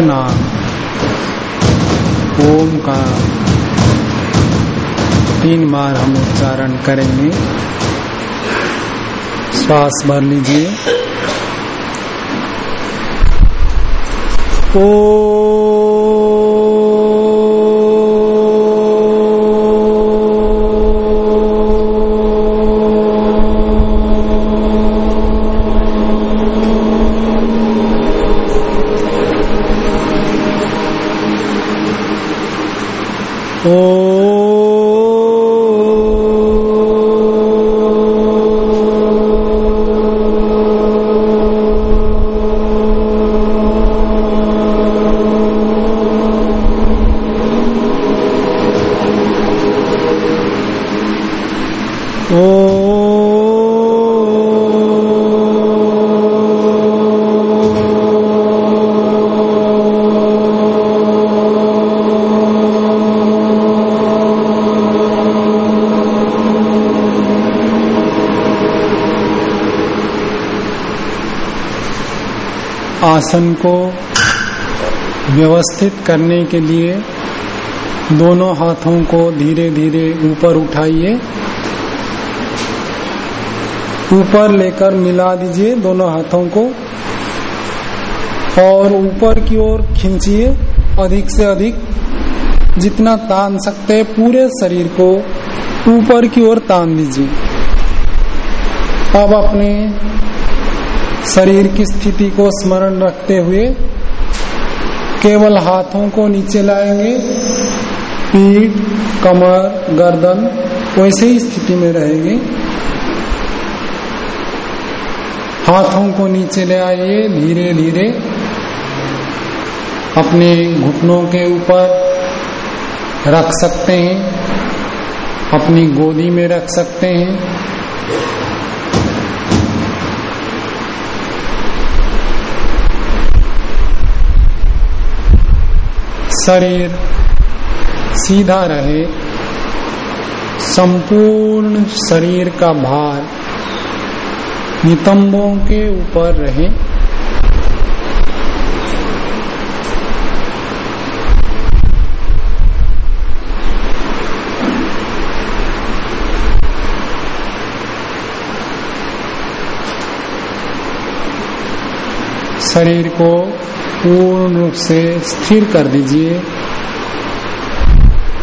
नाम ओम का तीन बार हम उच्चारण करेंगे। श्वास भर लीजिए। आसन को व्यवस्थित करने के लिए दोनों हाथों को धीरे धीरे ऊपर उठाइए। ऊपर लेकर मिला दीजिए दोनों हाथों को और ऊपर की ओर खींचिए अधिक से अधिक। जितना तान सकते हैं पूरे शरीर को ऊपर की ओर तान दीजिए। अब अपने शरीर की स्थिति को स्मरण रखते हुए केवल हाथों को नीचे लाएँगे। पीठ, कमर, गर्दन, वैसे ही स्थिति में रहेंगे। हाथों को नीचे ले आइए धीरे धीरे अपने घुटनों के ऊपर रख सकते हैं। अपनी गोदी में रख सकते हैं। शरीर सीधा रहे संपूर्ण शरीर का भार नितंबों के ऊपर रहे। शरीर को पूर्ण रूप से स्थिर कर दीजिए।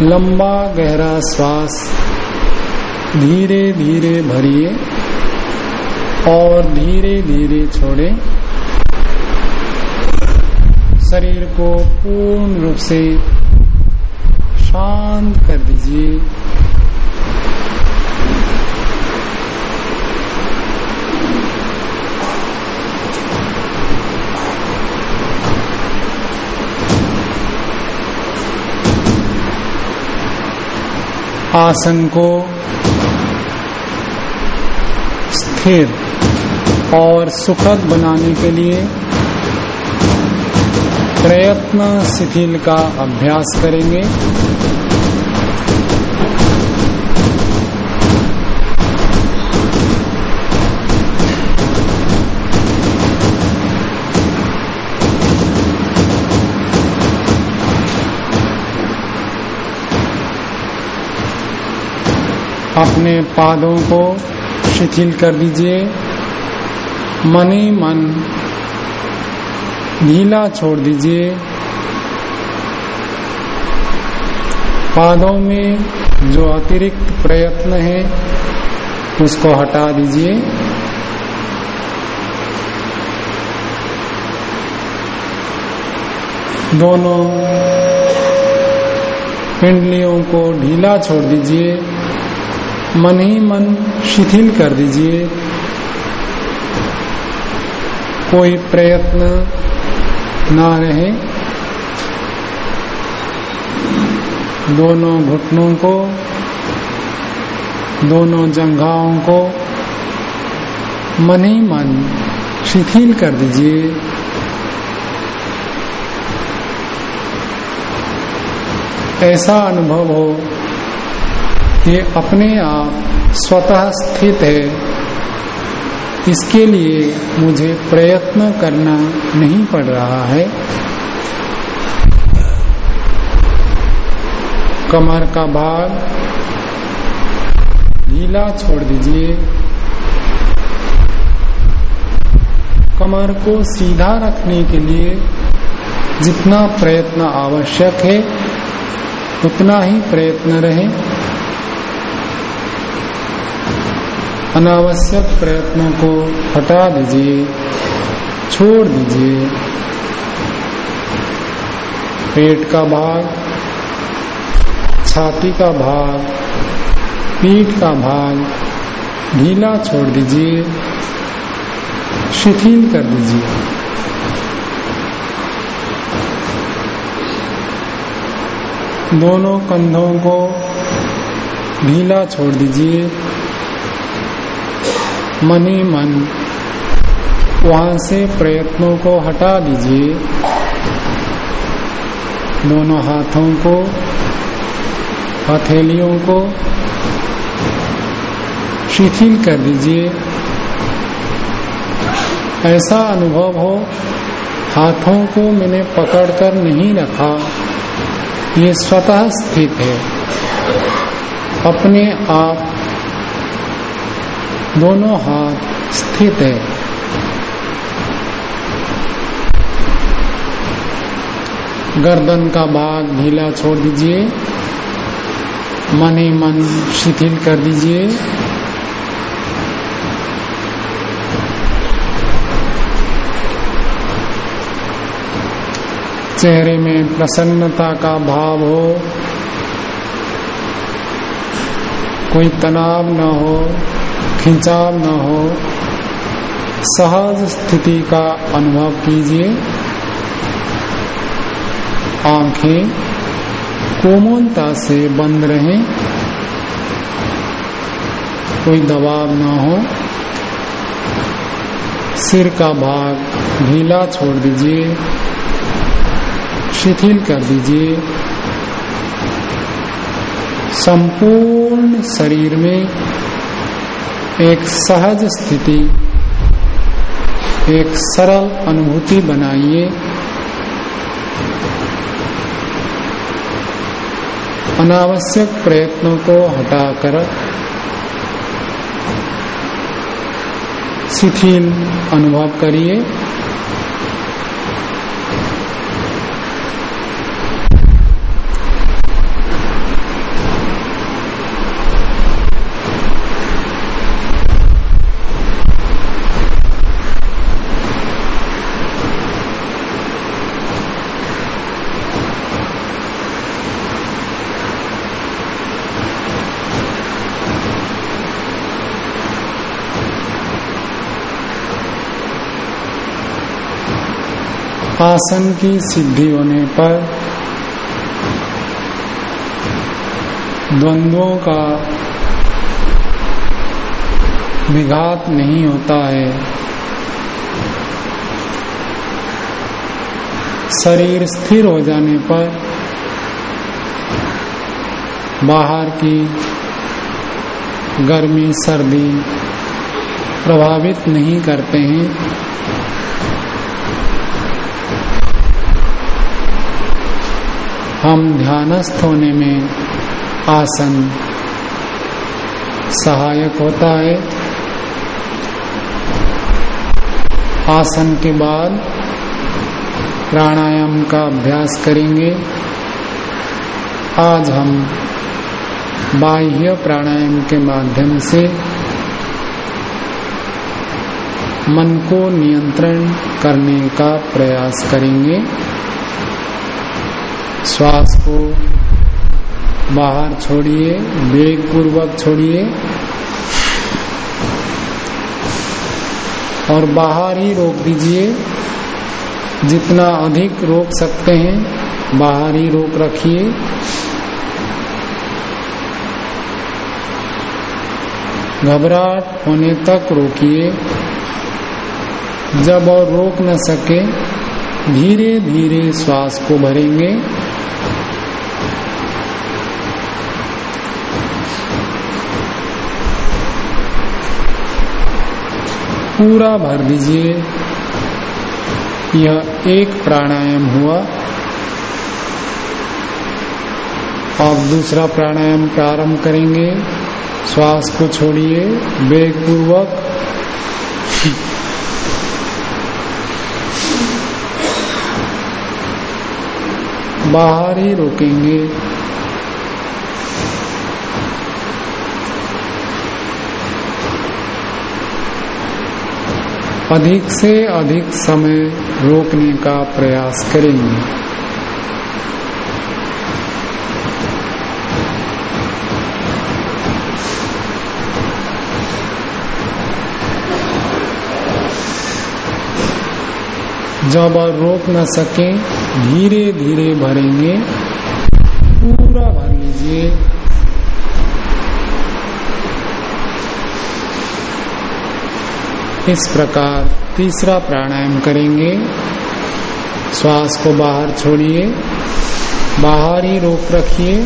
लंबा गहरा श्वास धीरे धीरे भरिए और धीरे धीरे छोड़े। शरीर को पूर्ण रूप से शांत कर दीजिए। आसन को स्थिर और सुखद बनाने के लिए प्रयत्न शिथिल का अभ्यास करेंगे। अपने पादों को शिथिल कर दीजिए। मन ही मन ढीला छोड़ दीजिए। पादों में जो अतिरिक्त प्रयत्न है, उसको हटा दीजिए। दोनों पिंडलियों को ढीला छोड़ दीजिए। मन ही मन शिथिल कर दीजिए। कोई प्रयत्न ना रहे। दोनों घुटनों को, दोनों जंघाओं को मन ही मन शिथिल कर दीजिए। ऐसा अनुभव हो ये अपने आप स्वतः स्थित है। इसके लिए मुझे प्रयत्न करना नहीं पड़ रहा है। कमर का भाग ढीला छोड़ दीजिए। कमर को सीधा रखने के लिए जितना प्रयत्न आवश्यक है, उतना ही प्रयत्न रहे। अनावश्यक प्रयत्नों को हटा दीजिए, छोड़ दीजिए। पेट का भाग, छाती का भाग, पीठ का भाग, ढीला छोड़ दीजिए, शिथिल कर दीजिए। दोनों कंधों को ढीला छोड़ दीजिए। मनी मन। वहाँ से प्रयत्नों को हटा दीजिए। दोनों हाथों को, हथेलियों को शिथिल कर दीजिए। ऐसा अनुभव हो, हाथों को मैंने पकड़कर नहीं रखा। ये स्वतः स्थित है। अपने आप दोनों हाथ स्थित है। गर्दन का भाग ढीला छोड़ दीजिए। मन ही मन शिथिल कर दीजिए। चेहरे में प्रसन्नता का भाव हो। कोई तनाव न हो। खिंचाव न हो, सहज स्थिति का अनुभव कीजिए। आँखें कोमलता से बंद रहें। कोई दबाव न हो। सिर का भाग ढीला छोड़ दीजिए। शिथिल कर दीजिए। संपूर्ण शरीर में एक सहज स्थिति एक सरल अनुभूति बनाइए। अनावश्यक प्रयत्नों को हटाकर शिथिल अनुभव करिए। आसन की सिद्धि होने पर द्वंद्वों का विघात नहीं होता है। शरीर स्थिर हो जाने पर बाहर की गर्मी, सर्दी प्रभावित नहीं करते हैं। हम ध्यानस्थ होने में आसन सहायक होता है। आसन के बाद प्राणायाम का अभ्यास करेंगे। आज हम बाह्य प्राणायाम के माध्यम से मन को नियंत्रण करने का प्रयास करेंगे। श्वास को बाहर छोड़िए वेग पूर्वक छोड़िए और बाहर ही रोक दीजिए। जितना अधिक रोक सकते हैं, बाहर ही रोक रखिए। घबराहट होने तक रोकिए। जब और रोक न सके धीरे धीरे श्वास को भरेंगे। पूरा भर दीजिए। यह एक प्राणायाम हुआ। अब दूसरा प्राणायाम प्रारंभ करेंगे। श्वास को छोड़िए वेग पूर्वक बाहर ही रोकेंगे। अधिक से अधिक समय रोकने का प्रयास करेंगे। जब रोक न सके धीरे धीरे भरेंगे पूरा भर लीजिए इस प्रकार तीसरा प्राणायाम करेंगे। श्वास को बाहर छोड़िए, बाहर ही रोक रखिए।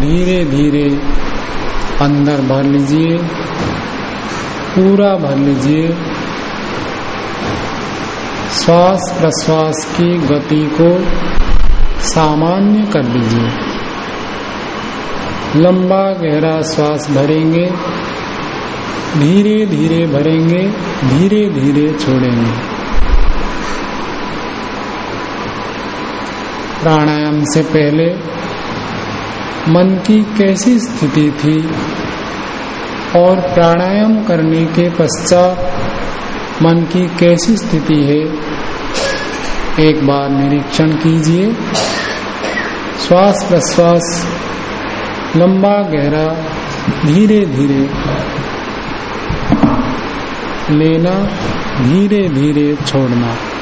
धीरे धीरे अंदर भर लीजिए। पूरा भर लीजिए। श्वास प्रश्वास की गति को सामान्य कर लीजिए। लंबा गहरा श्वास भरेंगे। धीरे धीरे भरेंगे धीरे धीरे छोड़ेंगे। प्राणायाम से पहले मन की कैसी स्थिति थी और प्राणायाम करने के पश्चात मन की कैसी स्थिति है? एक बार निरीक्षण कीजिए। श्वास प्रश्वास, लंबा गहरा धीरे धीरे लेना धीरे धीरे छोड़ना।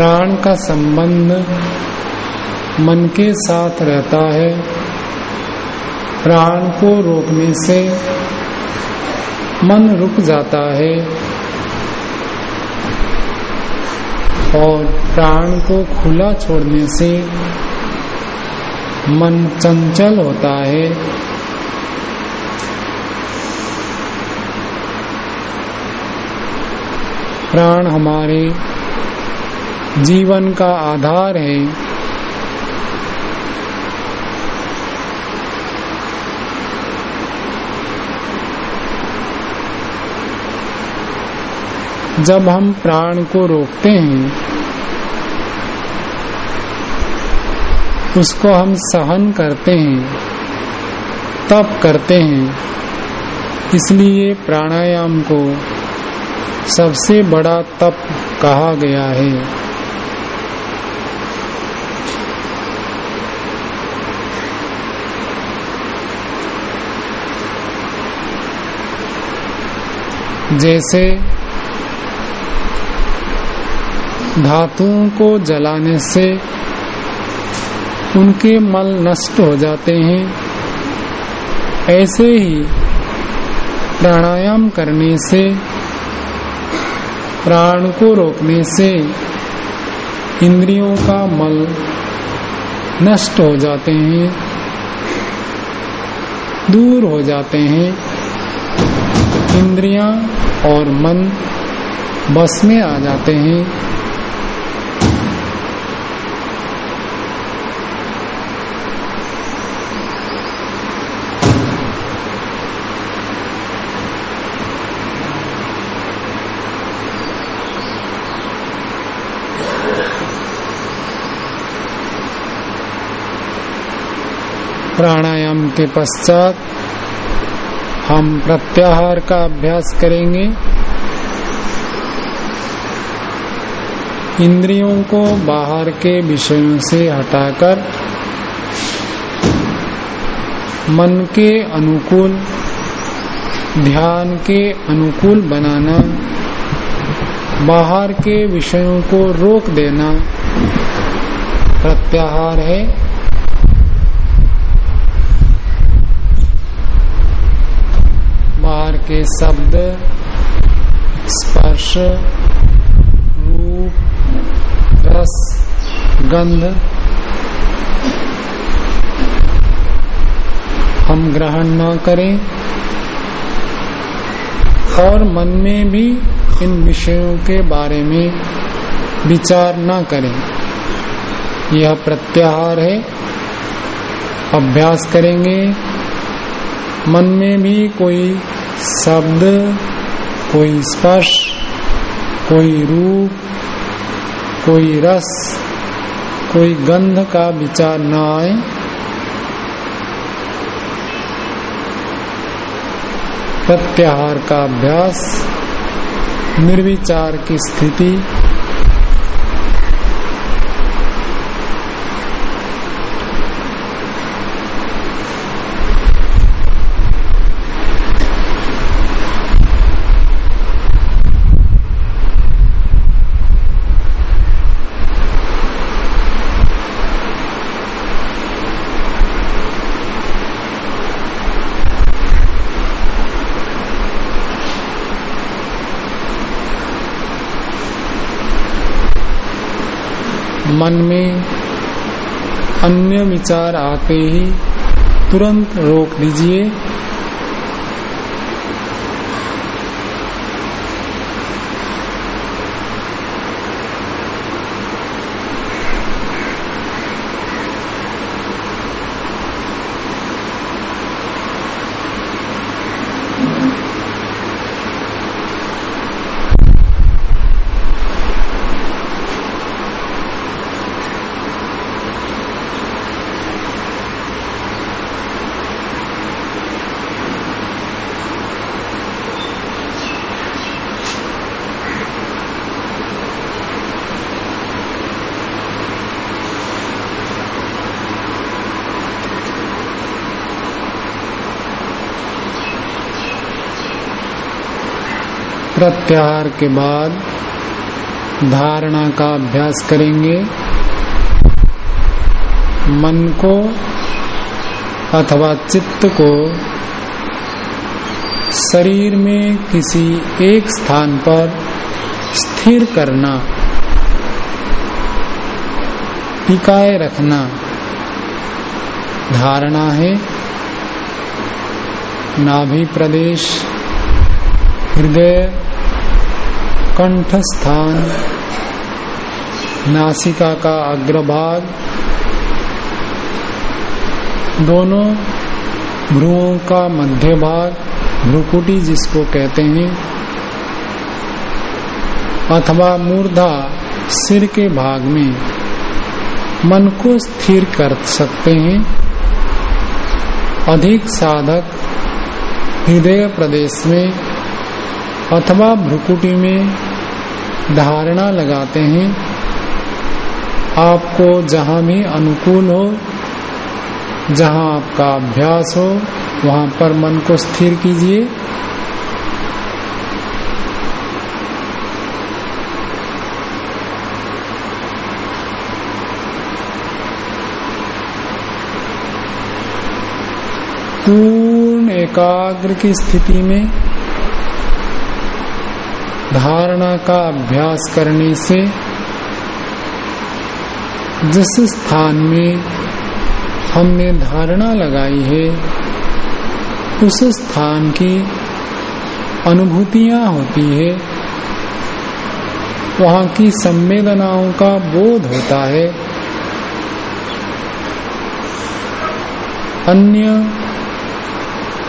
प्राण का संबंध मन के साथ रहता है। प्राण को रोकने से मन रुक जाता है और प्राण को खुला छोड़ने से मन चंचल होता है। प्राण हमारे जीवन का आधार है। जब हम प्राण को रोकते हैं, उसको हम सहन करते हैं, तप करते हैं। इसलिए प्राणायाम को सबसे बड़ा तप कहा गया है। जैसे धातुओं को जलाने से उनके मल नष्ट हो जाते हैं, ऐसे ही प्राणायाम करने से, प्राण को रोकने से इंद्रियों का मल नष्ट हो जाते हैं, दूर हो जाते हैं। इंद्रियाँ और मन बस में आ जाते हैं। प्राणायाम के पश्चात हम प्रत्याहार का अभ्यास करेंगे। इंद्रियों को बाहर के विषयों से हटाकर मन के अनुकूल, ध्यान के अनुकूल बनाना, बाहर के विषयों को रोक देना प्रत्याहार है बाहर के शब्द, स्पर्श, रूप, रस, गंध हम ग्रहण न करें और मन में भी इन विषयों के बारे में विचार न करें। यह प्रत्याहार है। अभ्यास करेंगे। मन में भी कोई शब्द, कोई स्पर्श, कोई रूप, कोई रस, कोई गंध का विचार न आए। प्रत्याहार का अभ्यास, निर्विचार की स्थिति मन में अन्य विचार आते ही तुरंत रोक दीजिए। प्रत्याहार के बाद धारणा का अभ्यास करेंगे। मन को अथवा चित्त को शरीर में किसी एक स्थान पर स्थिर करना, टिकाए रखना धारणा है। नाभि प्रदेश, हृदय कंठ स्थान नासिका का अग्रभाग, दोनों भ्रुवों का मध्य भाग भ्रुकुटी जिसको कहते हैं, अथवा मूर्धा सिर के भाग में, मन को स्थिर कर सकते हैं। अधिक साधक हृदय प्रदेश में अथवा भ्रुकुटी में धारणा लगाते हैं। आपको जहाँ भी अनुकूल हो, जहाँ आपका अभ्यास हो, वहाँ पर मन को स्थिर कीजिए। पूर्ण एकाग्र की स्थिति में धारणा का अभ्यास करने से जिस स्थान में हमने धारणा लगाई है, उस स्थान की अनुभूतियाँ होती है, वहाँ की संवेदनाओं का बोध होता है। अन्य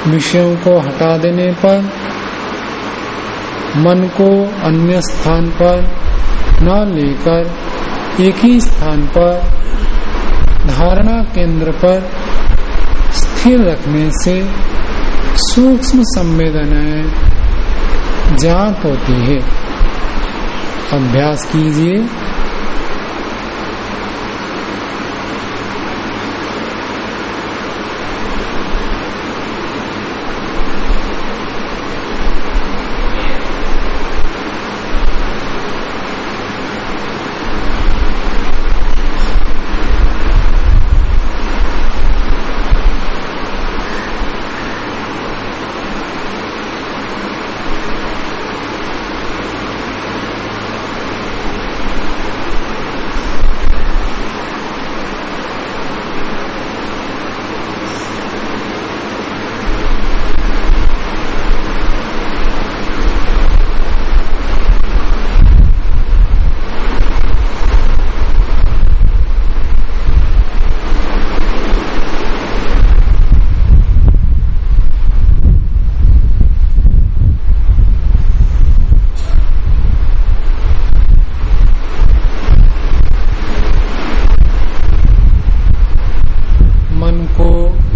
विषयों को हटा देने पर मन को अन्य स्थान पर न लेकर एक ही स्थान पर धारणा केंद्र पर स्थिर रखने से सूक्ष्म संवेदनाएँ जात होती है। अभ्यास कीजिए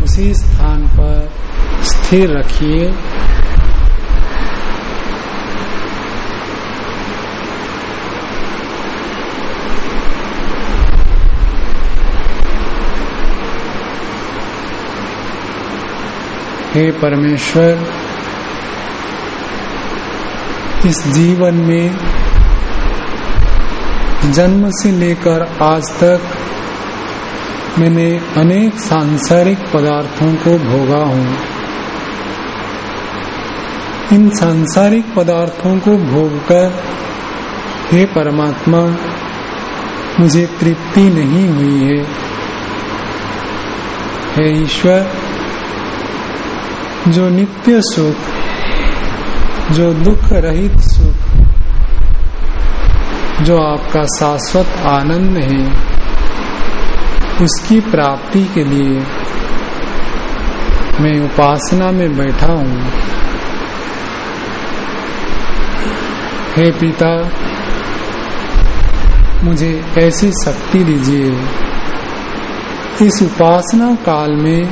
उसी स्थान पर स्थिर रखिए। हे परमेश्वर, इस जीवन में जन्म से लेकर आज तक मैंने अनेक सांसारिक पदार्थों को भोगा हूँ। इन सांसारिक पदार्थों को भोगकर, हे परमात्मा, मुझे तृप्ति नहीं हुई है। हे ईश्वर, जो नित्य सुख, जो दुख रहित सुख, जो आपका शाश्वत आनंद है, उसकी प्राप्ति के लिए मैं उपासना में बैठा हूँ। हे पिता, मुझे ऐसी शक्ति दीजिए। इस उपासना काल में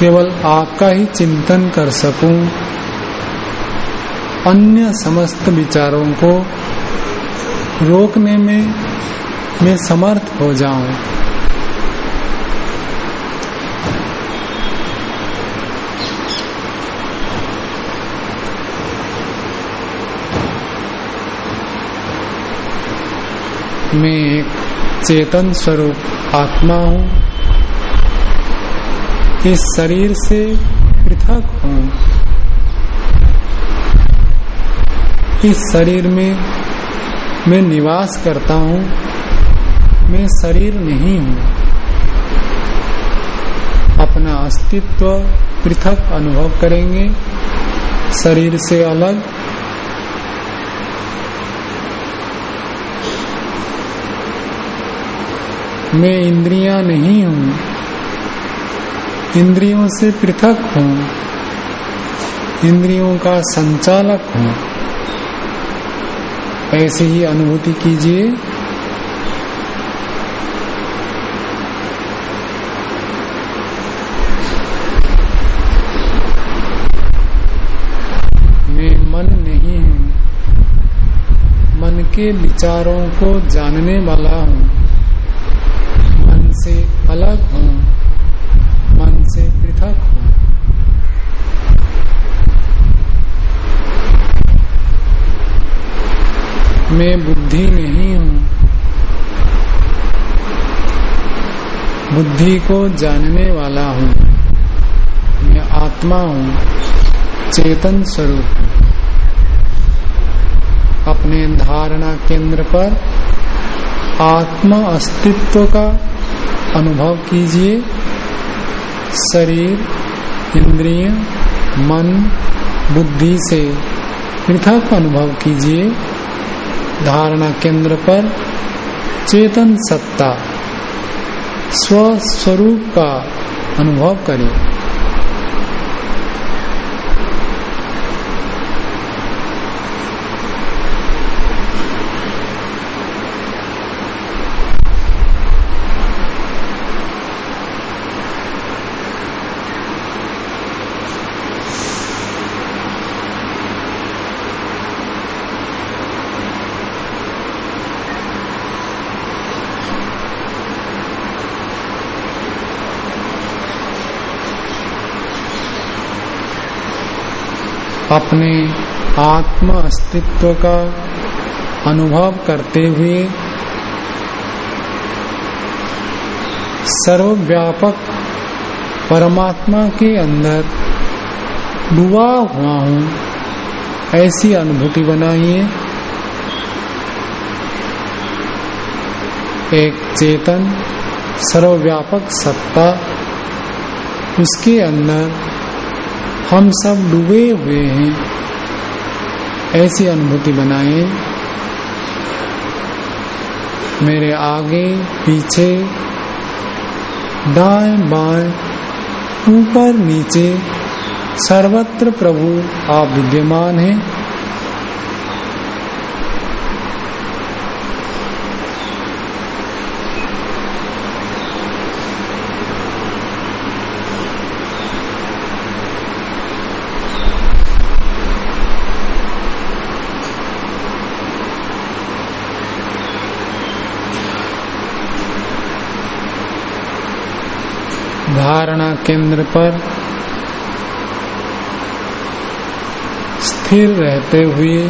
केवल आपका ही चिंतन कर सकूँ। अन्य समस्त विचारों को रोकने में मैं समर्थ हो जाऊँ। मैं एक चेतन स्वरूप आत्मा हूँ। इस शरीर से पृथक हूँ। इस शरीर में मैं निवास करता हूँ। मैं शरीर नहीं हूँ। अपना अस्तित्व पृथक अनुभव करेंगे। शरीर से अलग मैं इंद्रियाँ नहीं हूँ। इंद्रियों से पृथक हूँ। इंद्रियों का संचालक हूँ। ऐसे ही अनुभूति कीजिए। के विचारों को जानने वाला हूँ। से अलग हूँ मन से पृथक हूँ। मैं बुद्धि नहीं हूँ। बुद्धि को जानने वाला हूँ। मैं आत्मा हूँ चेतन स्वरूप हूँ। अपने धारणा केंद्र पर आत्मा अस्तित्व का अनुभव कीजिए। शरीर, इंद्रिय, मन, बुद्धि से पृथक अनुभव कीजिए। धारणा केंद्र पर चेतन सत्ता स्वस्वरूप का अनुभव करें। अपने आत्म अस्तित्व का अनुभव करते हुए सर्वव्यापक परमात्मा के अंदर डूबा हुआ हूँ, ऐसी अनुभूति बनाइए। एक चेतन सर्वव्यापक सत्ता, उसके अंदर हम सब डूबे हुए हैं। ऐसी अनुभूति बनाए। मेरे आगे, पीछे, दाएँ बाएँ, ऊपर नीचे, सर्वत्र प्रभु, आप विद्यमान हैं धारणा केंद्र पर स्थिर रहते हुए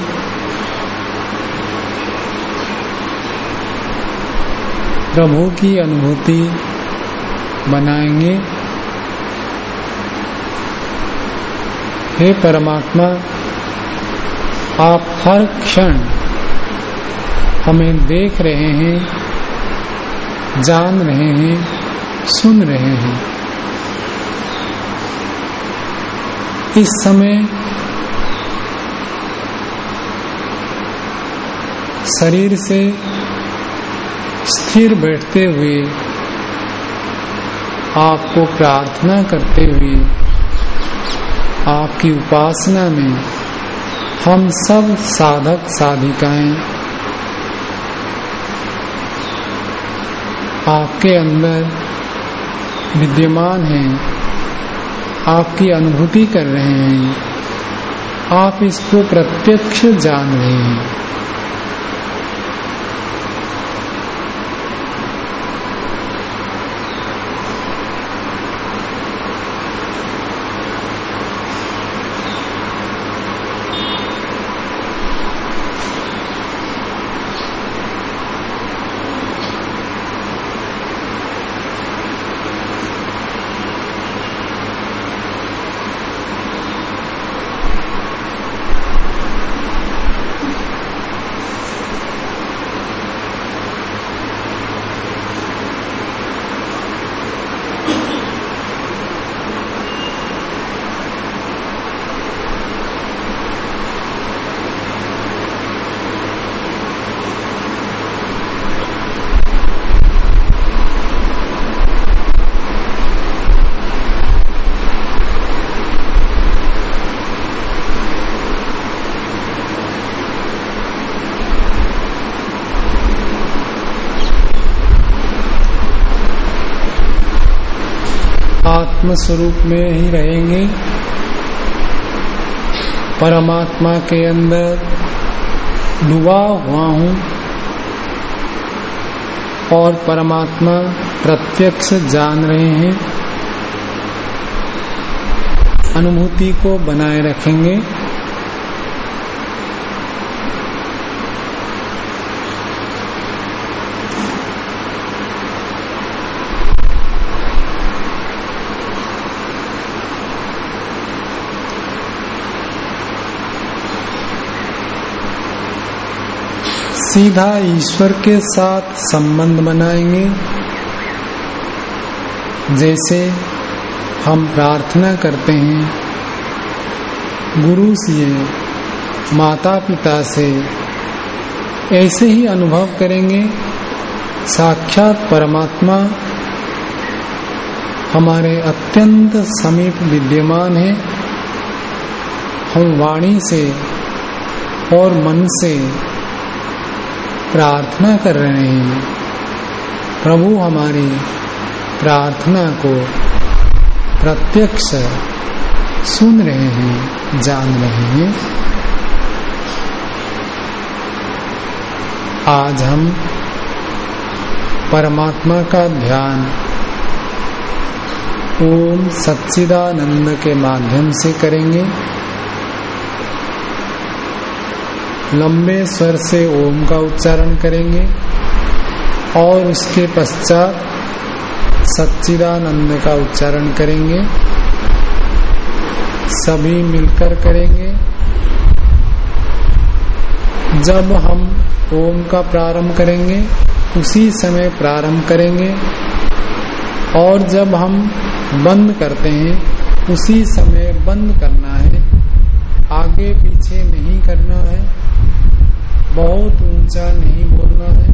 प्रभु की अनुभूति बनाएँगे हे परमात्मा, आप हर क्षण हमें देख रहे हैं, जान रहे हैं, सुन रहे हैं। इस समय शरीर से स्थिर बैठते हुए आपको प्रार्थना करते हुए आपकी उपासना में हम सब साधक साधिकाएँ आपके अंदर विद्यमान हैं। आपकी अनुभूति कर रहे हैं। आप इसको प्रत्यक्ष जान रहे हैं। आत्म स्वरूप में ही रहेंगे। परमात्मा के अंदर डूबा हुआ हूँ और परमात्मा प्रत्यक्ष जान रहे हैं। अनुभूति को बनाए रखेंगे। सीधा ईश्वर के साथ संबंध बनाएँगे। जैसे हम प्रार्थना करते हैं, गुरु से माता पिता से, ऐसे ही अनुभव करेंगे, साक्षात परमात्मा हमारे अत्यंत समीप विद्यमान है। हम वाणी से और मन से प्रार्थना कर रहे हैं। प्रभु हमारी प्रार्थना को प्रत्यक्ष सुन रहे हैं, जान रहे हैं। आज हम परमात्मा का ध्यान ओम सच्चिदानंद के माध्यम से करेंगे। लंबे स्वर से ओम का उच्चारण करेंगे और उसके पश्चात सच्चिदानंद का उच्चारण करेंगे। सभी मिलकर करेंगे। जब हम ओम का प्रारंभ करेंगे, उसी समय प्रारंभ करेंगे और जब हम बंद करते हैं, उसी समय बंद करना है। आगे पीछे नहीं करना है। बहुत ऊँचा नहीं बोलना है।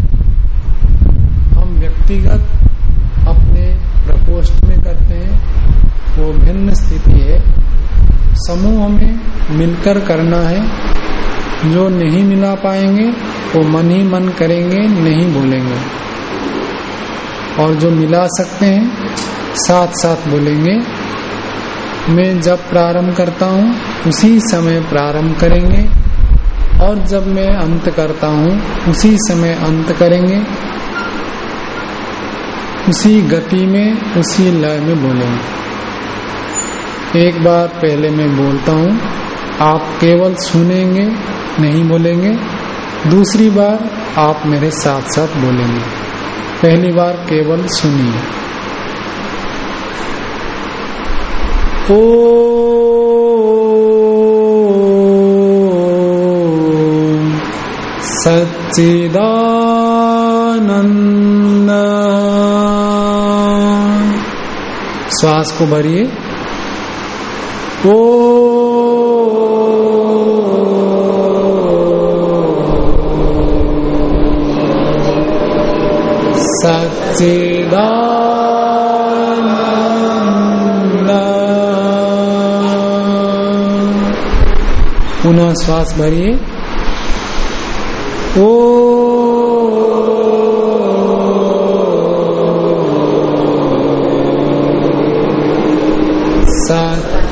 हम व्यक्तिगत अपने प्रकोष्ठ में करते हैं, वो भिन्न स्थिति है। समूह में मिलकर करना है। जो नहीं मिला पाएँगे, वो मन ही मन करेंगे, नहीं बोलेंगे। और जो मिला सकते हैं, साथ साथ बोलेंगे। मैं जब प्रारंभ करता हूँ, उसी समय प्रारंभ करेंगे। और जब मैं अंत करता हूँ, उसी समय अंत करेंगे। उसी गति में, उसी लय में बोलेंगे। एक बार पहले मैं बोलता हूँ, आप केवल सुनेंगे, नहीं बोलेंगे। दूसरी बार आप मेरे साथ साथ बोलेंगे। पहली बार केवल सुनिए। ओ सच्चिदानंद। श्वास को भरिए। ओ। सच्चिदानंद। पुनः श्वास भरिए ओ सच्चिदानंद ओ सच्चिदानंद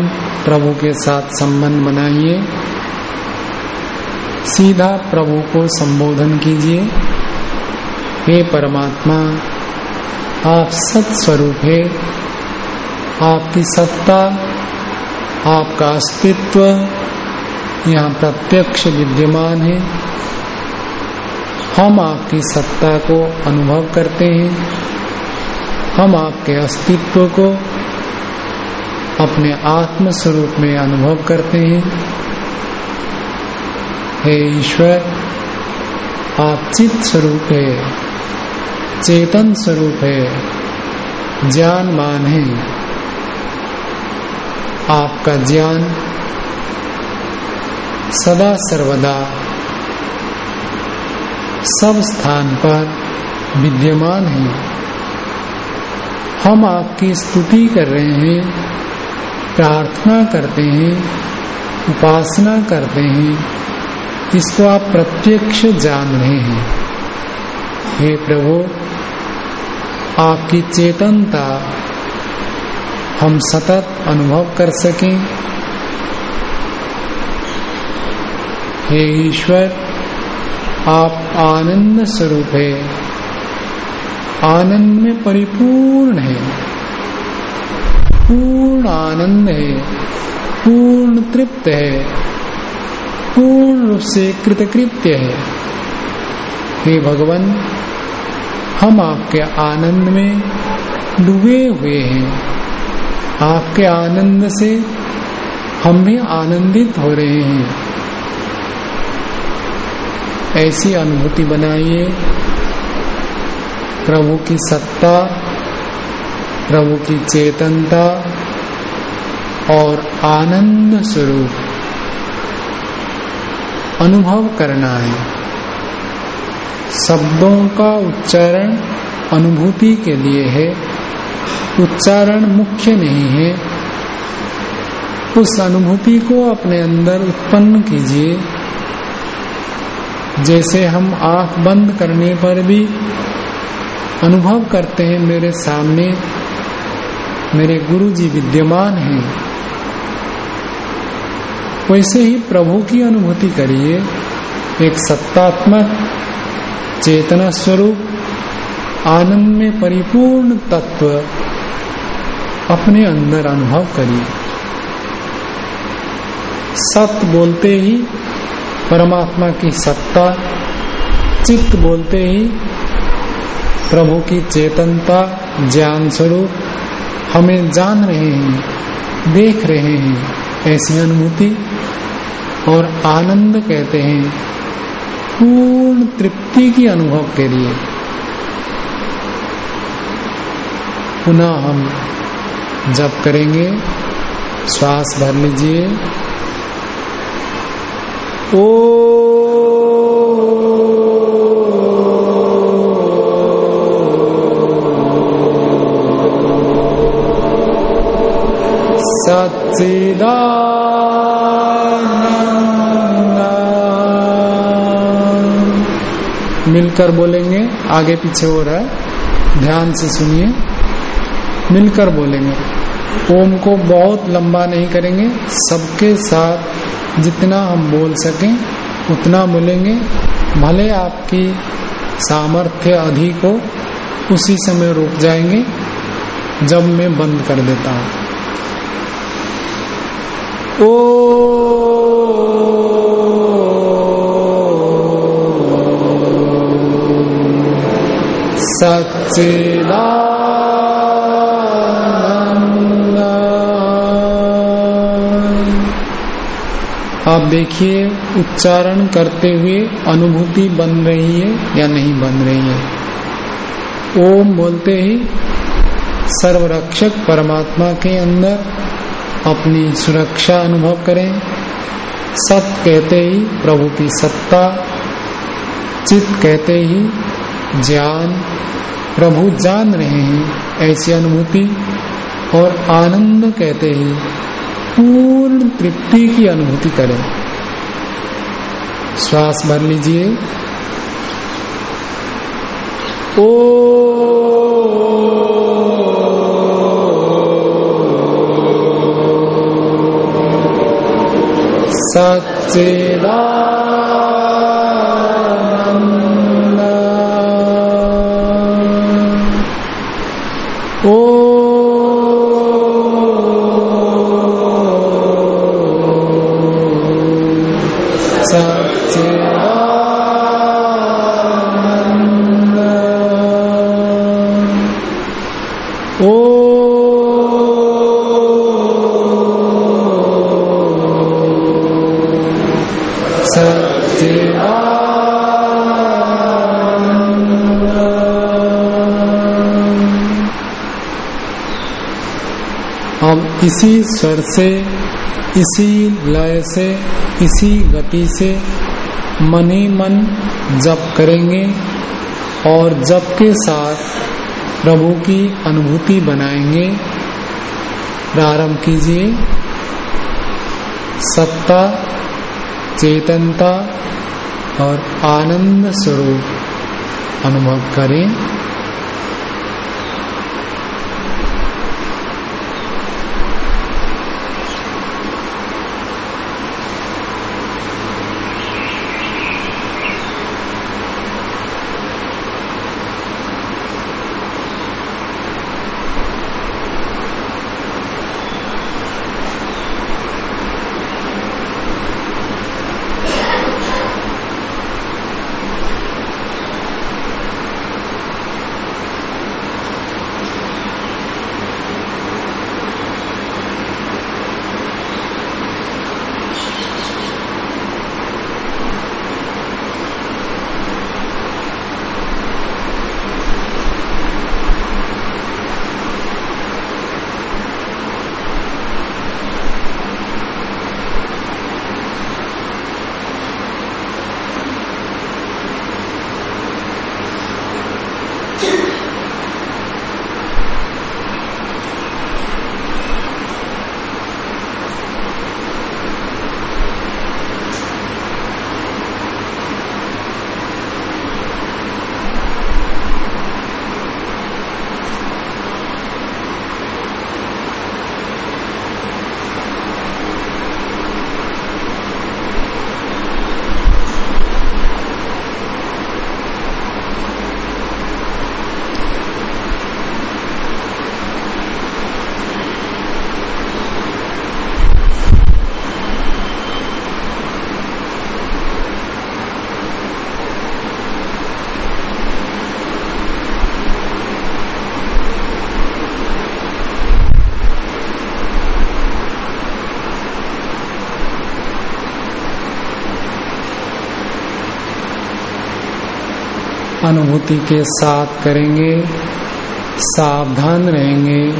प्रभु के साथ संबंध बनाइए। सीधा प्रभु को संबोधन कीजिए। हे परमात्मा, आप सत स्वरूप है। आपकी सत्ता, आपका अस्तित्व यहाँ प्रत्यक्ष विद्यमान है। हम आपकी सत्ता को अनुभव करते हैं। हम आपके अस्तित्व को अपने आत्म स्वरूप में अनुभव करते हैं। हे ईश्वर, आप चित स्वरूप है, चेतन स्वरूप है ज्ञानमान है। आपका ज्ञान सदा सर्वदा सब स्थान पर विद्यमान है। हम आपकी स्तुति कर रहे हैं। प्रार्थना करते हैं, उपासना करते हैं, इसको आप प्रत्यक्ष जान रहे हैं। हे प्रभु, आपकी चेतनता हम सतत अनुभव कर सकें। हे ईश्वर, आप आनंद स्वरूप है, आनंद में परिपूर्ण है। पूर्ण आनंद है, पूर्ण तृप्त है, पूर्ण रूप से कृतकृत्य है। हे भगवान, हम आपके आनंद में डूबे हुए हैं। आपके आनंद से हम भी आनंदित हो रहे हैं। ऐसी अनुभूति बनाइए, प्रभु की सत्ता प्रभु की चेतनता और आनंद स्वरूप। अनुभव करना है। शब्दों का उच्चारण अनुभूति के लिए है। उच्चारण मुख्य नहीं है। उस अनुभूति को अपने अंदर उत्पन्न कीजिए। जैसे हम आँख बंद करने पर भी अनुभव करते हैं मेरे सामने। मेरे गुरु जी विद्यमान हैं। वैसे ही प्रभु की अनुभूति करिए। एक सत्तात्मक, चेतना स्वरूप, आनंद में परिपूर्ण तत्व अपने अंदर अनुभव करिए। सत बोलते ही परमात्मा की सत्ता, चित्त बोलते ही प्रभु की चेतनता, ज्ञान स्वरूप हमें जान रहे हैं, देख रहे हैं, ऐसी अनुभूति और आनंद कहते हैं, पूर्ण तृप्ति की अनुभव के लिए। पुनः हम जब करेंगे, श्वास भर लीजिए। ओ मिलकर बोलेंगे, आगे पीछे हो रहा है, ध्यान से सुनिए, मिलकर बोलेंगे। ओम को बहुत लंबा नहीं करेंगे, सबके साथ जितना हम बोल सकें, उतना बोलेंगे। भले आपकी सामर्थ्य अधिक हो, उसी समय रुक जाएँगे, जब मैं बंद कर देता हूँ। ओ आप देखिए, उच्चारण करते हुए अनुभूति बन रही है या नहीं बन रही है? ओम बोलते ही सर्वरक्षक परमात्मा के अंदर अपनी सुरक्षा अनुभव करें। सत कहते ही प्रभु की सत्ता चित कहते ही ज्ञान प्रभु जान रहे हैं, ऐसी अनुभूति और आनंद कहते ही, पूर्ण तृप्ति की अनुभूति करें। श्वास भर लीजिए। ओ सच्चिदानंद इसी स्वर से, इसी लय से, इसी गति से मन ही मन जप करेंगे और जप के साथ प्रभु की अनुभूति बनाएँगे। प्रारंभ कीजिए। सत्ता, चेतनता और आनंद स्वरूप अनुभव करें। अनुभूति के साथ करेंगे, सावधान रहेंगे,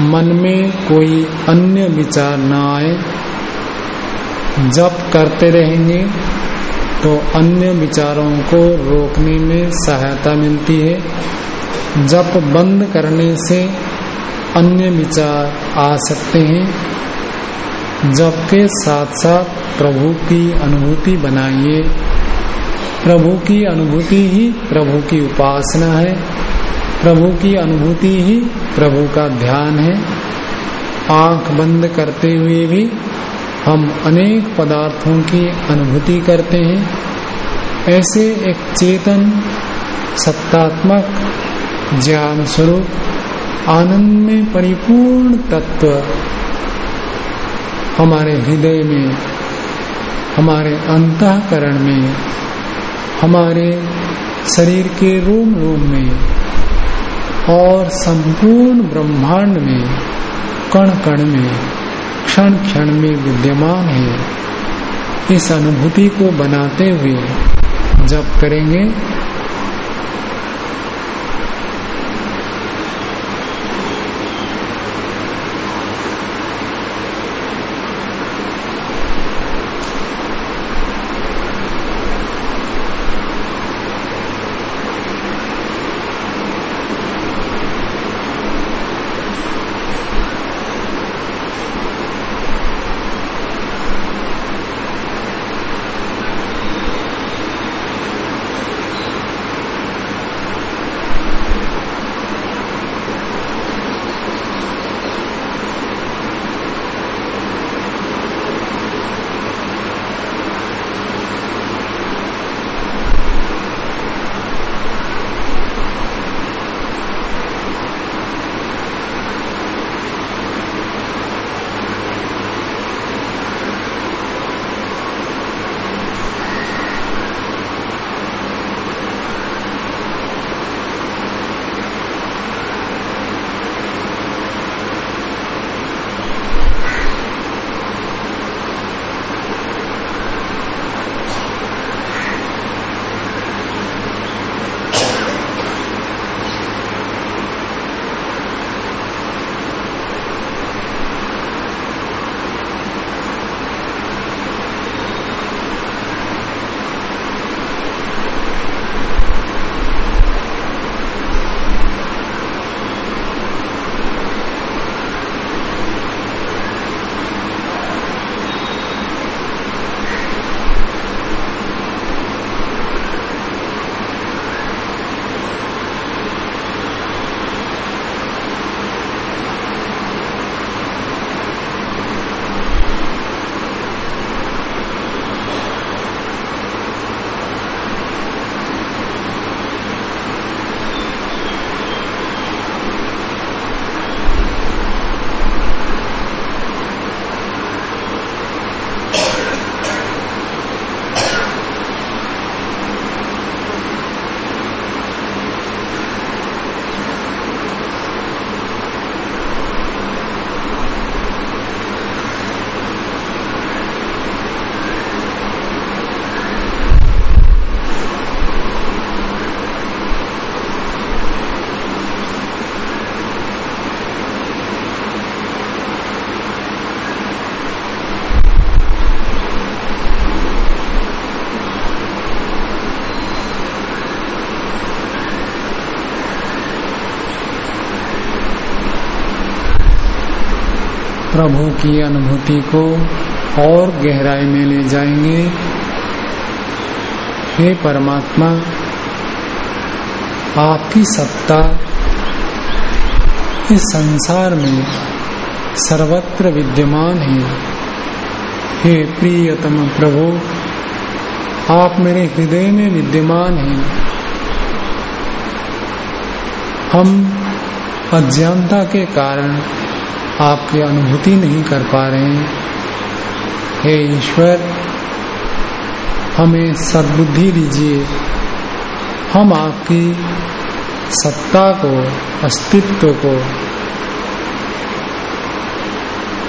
मन में कोई अन्य विचार न आए। जब करते रहेंगे तो अन्य विचारों को रोकने में सहायता मिलती है। जप बंद करने से अन्य विचार आ सकते हैं। जबके साथ साथ प्रभु की अनुभूति बनाइए। प्रभु की अनुभूति ही प्रभु की उपासना है। प्रभु की अनुभूति ही प्रभु का ध्यान है। आँख बंद करते हुए भी हम अनेक पदार्थों की अनुभूति करते हैं। ऐसे एक चेतन, सत्तात्मक ज्ञान स्वरूप आनंद में परिपूर्ण तत्व हमारे हृदय में, हमारे अंतकरण में हमारे शरीर के रोम रोम में और संपूर्ण ब्रह्मांड में, कण कण में, क्षण क्षण में विद्यमान है। इस अनुभूति को बनाते हुए जब करेंगे प्रभु की अनुभूति को और गहराई में ले जाएँगे। हे परमात्मा, आपकी सत्ता इस संसार में सर्वत्र विद्यमान है। हे प्रियतम प्रभु, आप मेरे हृदय में विद्यमान हैं। हम अज्ञानता के कारण आपकी अनुभूति नहीं कर पा रहे हैं। हे ईश्वर, हमें सद्बुद्धि दीजिए। हम आपकी सत्ता को, अस्तित्व को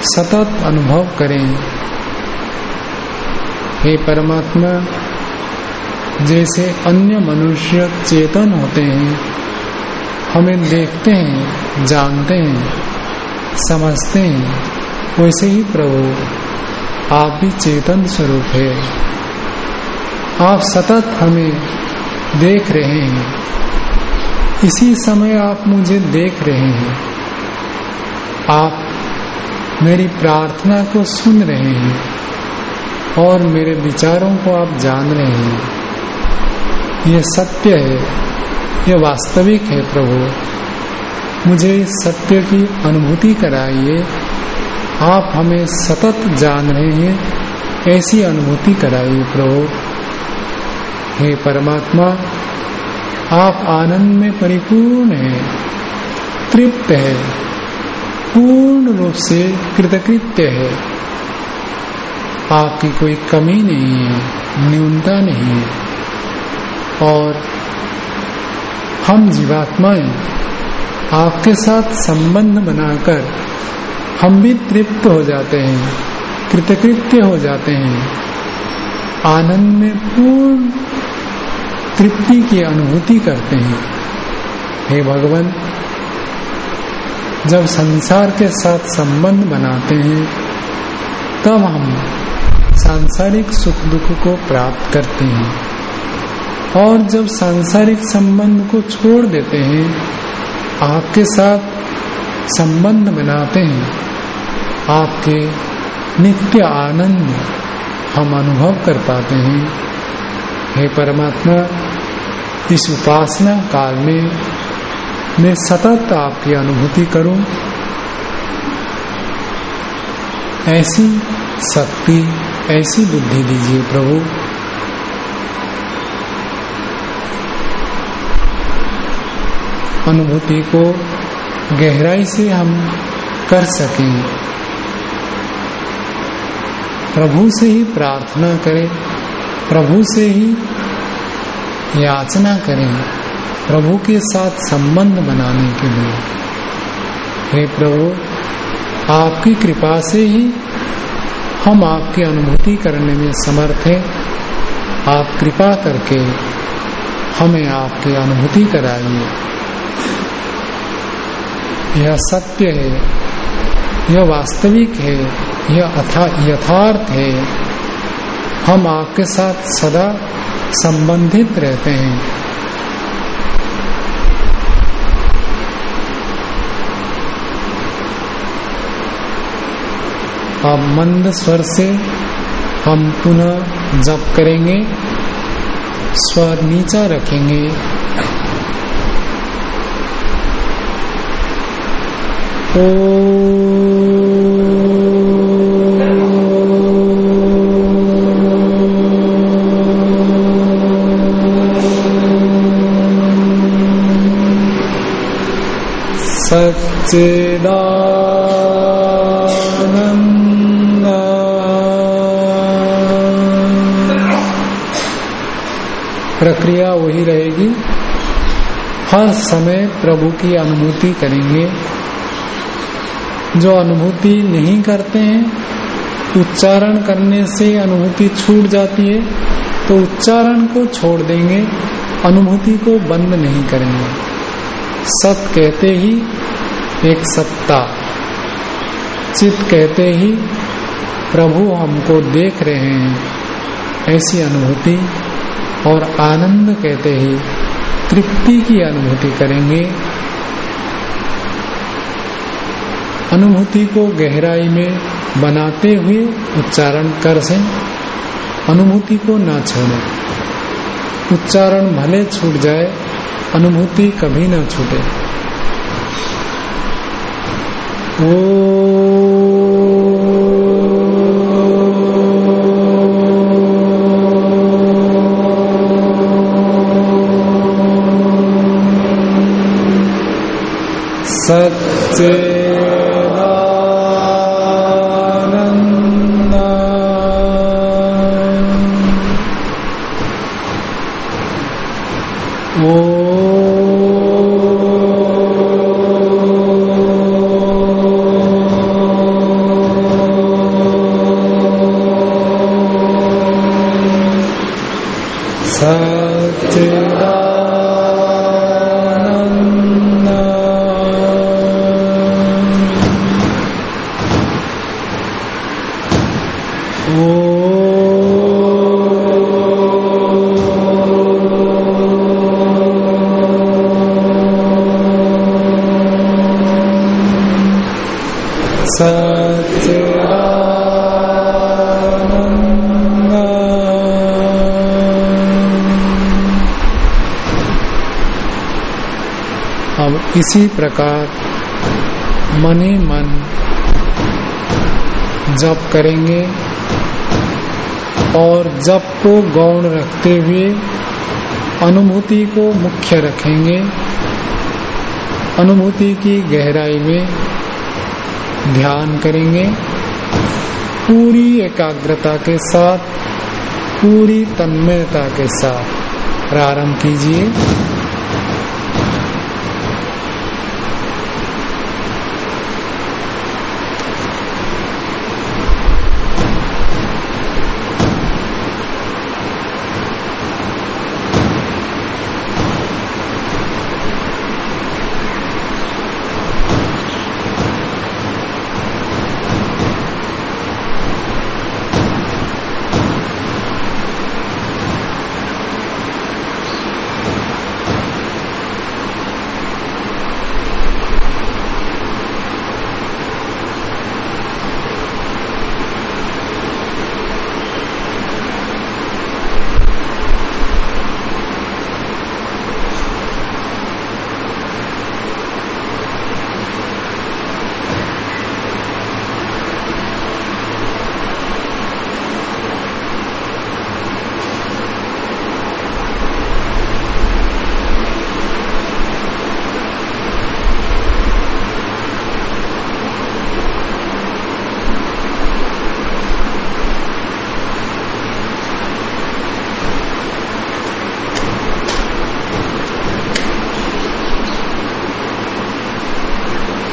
सतत अनुभव करें। हे परमात्मा, जैसे अन्य मनुष्य चेतन होते हैं, हमें देखते हैं, जानते हैं। समझते हैं। वैसे ही प्रभु, आप भी चेतन स्वरूप है। आप सतत हमें देख रहे हैं। इसी समय आप मुझे देख रहे हैं। आप मेरी प्रार्थना को सुन रहे हैं और मेरे विचारों को आप जान रहे हैं। ये सत्य है ये वास्तविक है प्रभु। मुझे सत्य की अनुभूति कराइए। आप हमें सतत जान रहे हैं। ऐसी अनुभूति कराइए प्रभु। हे परमात्मा, आप आनंद में परिपूर्ण हैं, तृप्त है, पूर्ण रूप से कृतकृत्य है। आपकी कोई कमी नहीं है, न्यूनता नहीं है। और हम जीवात्माएँ आपके साथ संबंध बनाकर हम भी तृप्त हो जाते हैं, कृतकृत्य हो जाते हैं। आनंद में पूर्ण तृप्ति की अनुभूति करते हैं। हे भगवान, जब संसार के साथ संबंध बनाते हैं, तब हम सांसारिक सुख दुख को प्राप्त करते हैं। और जब सांसारिक संबंध को छोड़ देते हैं आपके साथ संबंध बनाते हैं। आपके नित्य आनंद हम अनुभव कर पाते हैं। हे परमात्मा, इस उपासना काल में मैं सतत आपकी अनुभूति करूँ। ऐसी शक्ति, ऐसी बुद्धि दीजिए प्रभु। अनुभूति को गहराई से हम कर सकें प्रभु से ही प्रार्थना करें, प्रभु से ही याचना करें, प्रभु के साथ संबंध बनाने के लिए। हे प्रभु, आपकी कृपा से ही हम आपकी अनुभूति करने में समर्थ हैं। आप कृपा करके हमें आपकी अनुभूति कराइए। यह सत्य है, यह वास्तविक है, यह यथार्थ है। हम आपके साथ सदा संबंधित रहते हैं। अब मंद स्वर से हम पुनः जप करेंगे, स्वर नीचा रखेंगे। सच्चिदा प्रक्रिया वही रहेगी। हर समय प्रभु की अनुभूति करेंगे। जो अनुभूति नहीं करते हैं, उच्चारण करने से अनुभूति छूट जाती है तो उच्चारण को छोड़ देंगे, अनुभूति को बंद नहीं करेंगे। सत कहते ही एक सत्ता। चित कहते ही प्रभु हमको देख रहे हैं, ऐसी अनुभूति। और आनंद कहते ही तृप्ति की अनुभूति करेंगे अनुभूति को गहराई में बनाते हुए उच्चारण कर से, अनुभूति को ना छोड़े। उच्चारण भले छूट जाए, अनुभूति कभी ना छूटे। ओ इसी प्रकार मने मन जप करेंगे और जप को गौण रखते हुए अनुभूति को मुख्य रखेंगे। अनुभूति की गहराई में ध्यान करेंगे। पूरी एकाग्रता के साथ, पूरी तन्मयता के साथ प्रारंभ कीजिए।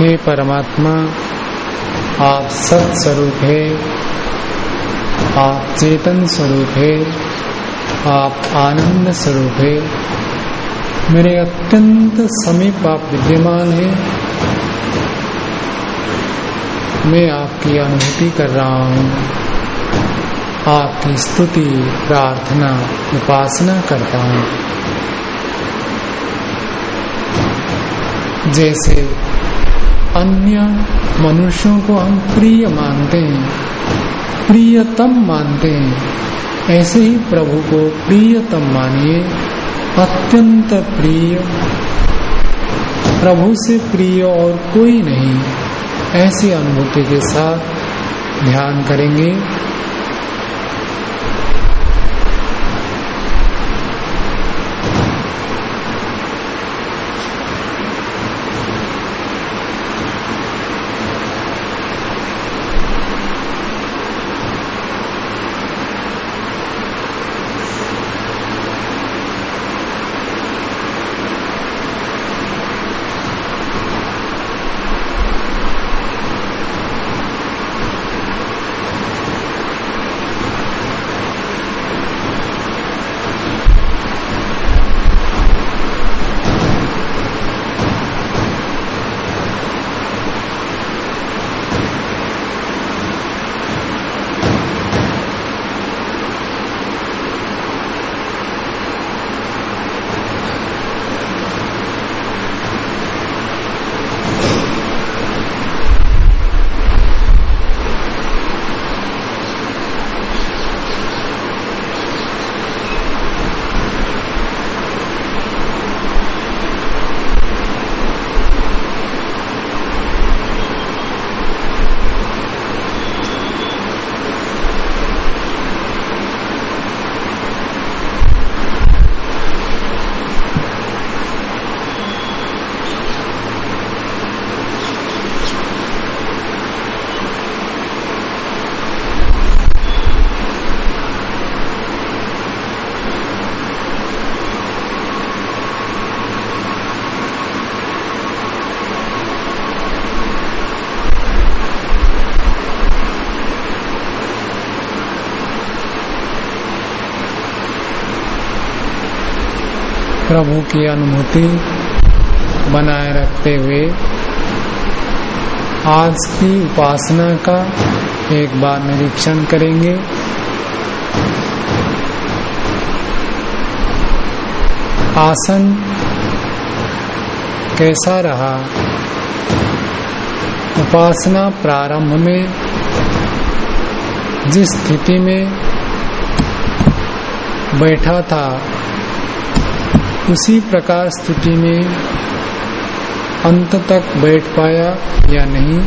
हे परमात्मा आप सत स्वरूप है, आप चेतन स्वरूप है, आप आनंद स्वरूप है। मेरे अत्यंत समीप आप विद्यमान है। मैं आपकी अनुभूति कर रहा हूँ। आपकी स्तुति, प्रार्थना, उपासना करता हूँ। जैसे अन्य मनुष्यों को हम प्रिय मानते हैं, प्रियतम मानते हैं। ऐसे ही प्रभु को प्रियतम मानिए, अत्यंत प्रिय। प्रभु से प्रिय और कोई नहीं। ऐसी अनुभूति के साथ ध्यान करेंगे। प्रभु की अनुभूति बनाए रखते हुए आज की उपासना का एक बार निरीक्षण करेंगे। आसन कैसा रहा? उपासना प्रारंभ में जिस स्थिति में बैठा था उसी प्रकार स्थिति में अंत तक बैठ पाया या नहीं?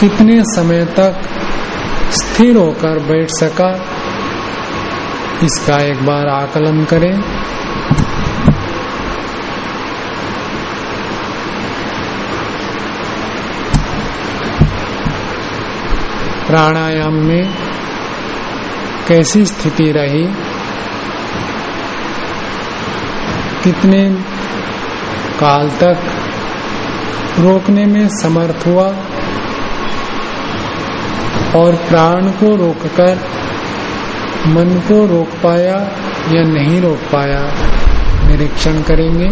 कितने समय तक स्थिर होकर बैठ सका? इसका एक बार आकलन करें। प्राणायाम में कैसी स्थिति रही? कितने काल तक रोकने में समर्थ हुआ? और प्राण को रोककर मन को रोक पाया या नहीं रोक पाया? निरीक्षण करेंगे।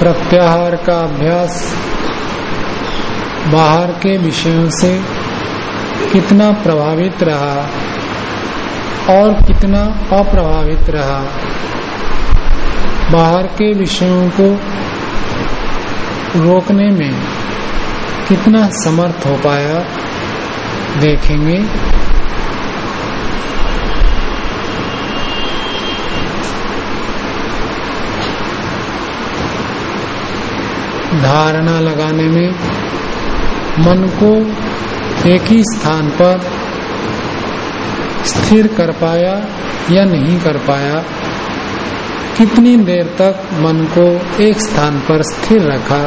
प्रत्याहार का अभ्यास बाहर के विषयों से कितना प्रभावित रहा और कितना अप्रभावित रहा। बाहर के विषयों को रोकने में कितना समर्थ हो पाया, देखेंगे। धारणा लगाने में मन को एक ही स्थान पर स्थिर कर पाया या नहीं कर पाया, कितनी देर तक मन को एक स्थान पर स्थिर रखा?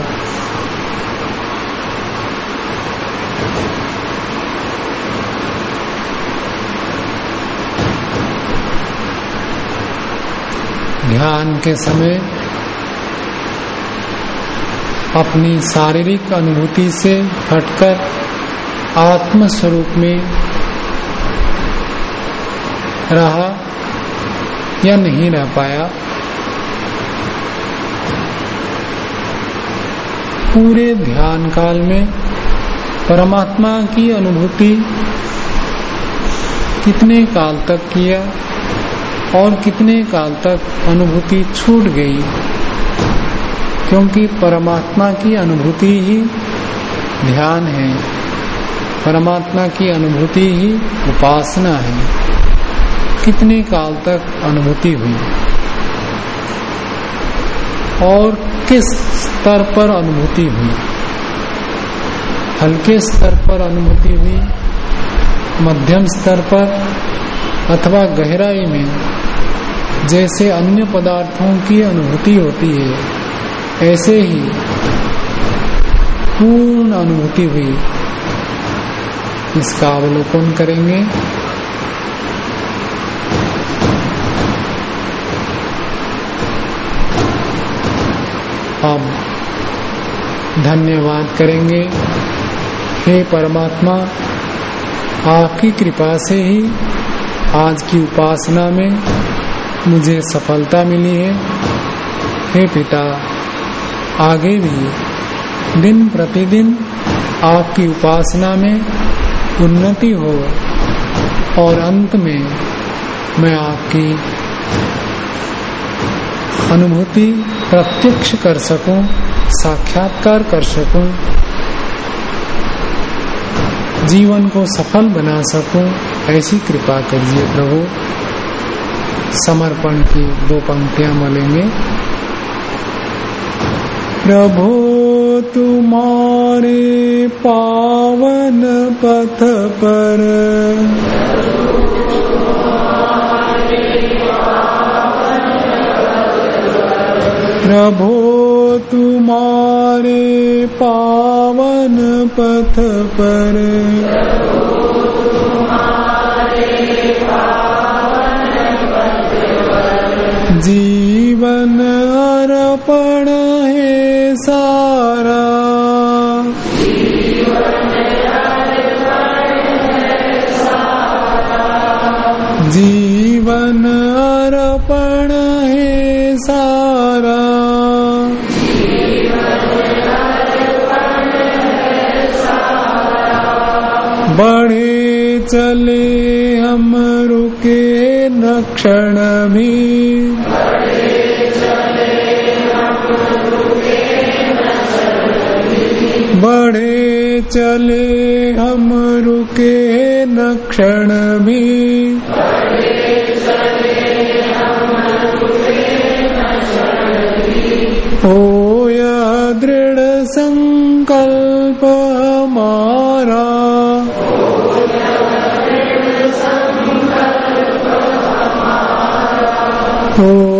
ध्यान के समय अपनी शारीरिक अनुभूति से हटकर आत्म स्वरूप में रहा या नहीं रह पाया। पूरे ध्यान काल में परमात्मा की अनुभूति कितने काल तक किया और कितने काल तक अनुभूति छूट गई। क्योंकि परमात्मा की अनुभूति ही ध्यान है। परमात्मा की अनुभूति ही उपासना है। कितने काल तक अनुभूति हुई? और किस स्तर पर अनुभूति हुई? हल्के स्तर पर अनुभूति हुई, मध्यम स्तर पर, अथवा गहराई में? जैसे अन्य पदार्थों की अनुभूति होती है। ऐसे ही पूर्ण अनुभूति हुई। इसका अवलोकन करेंगे? अब धन्यवाद करेंगे। हे परमात्मा, आपकी कृपा से ही आज की उपासना में मुझे सफलता मिली है। हे पिता आगे भी दिन प्रतिदिन आपकी उपासना में उन्नति हो और अंत में मैं आपकी अनुभूति प्रत्यक्ष कर सकूँ, साक्षात्कार कर सकूँ, जीवन को सफल बना सकूँ, ऐसी कृपा करिए प्रभु। समर्पण की दो पंक्तियाँ बोलेंगे प्रभु तुम्हारे पावन पथ पर। प्रभु तुम्हारे पावन पथ पर। जीवन चले हम रुके न क्षण भी। बढ़े चले हम रुके न क्षण भी। हो यह दृढ़ संकल्प हो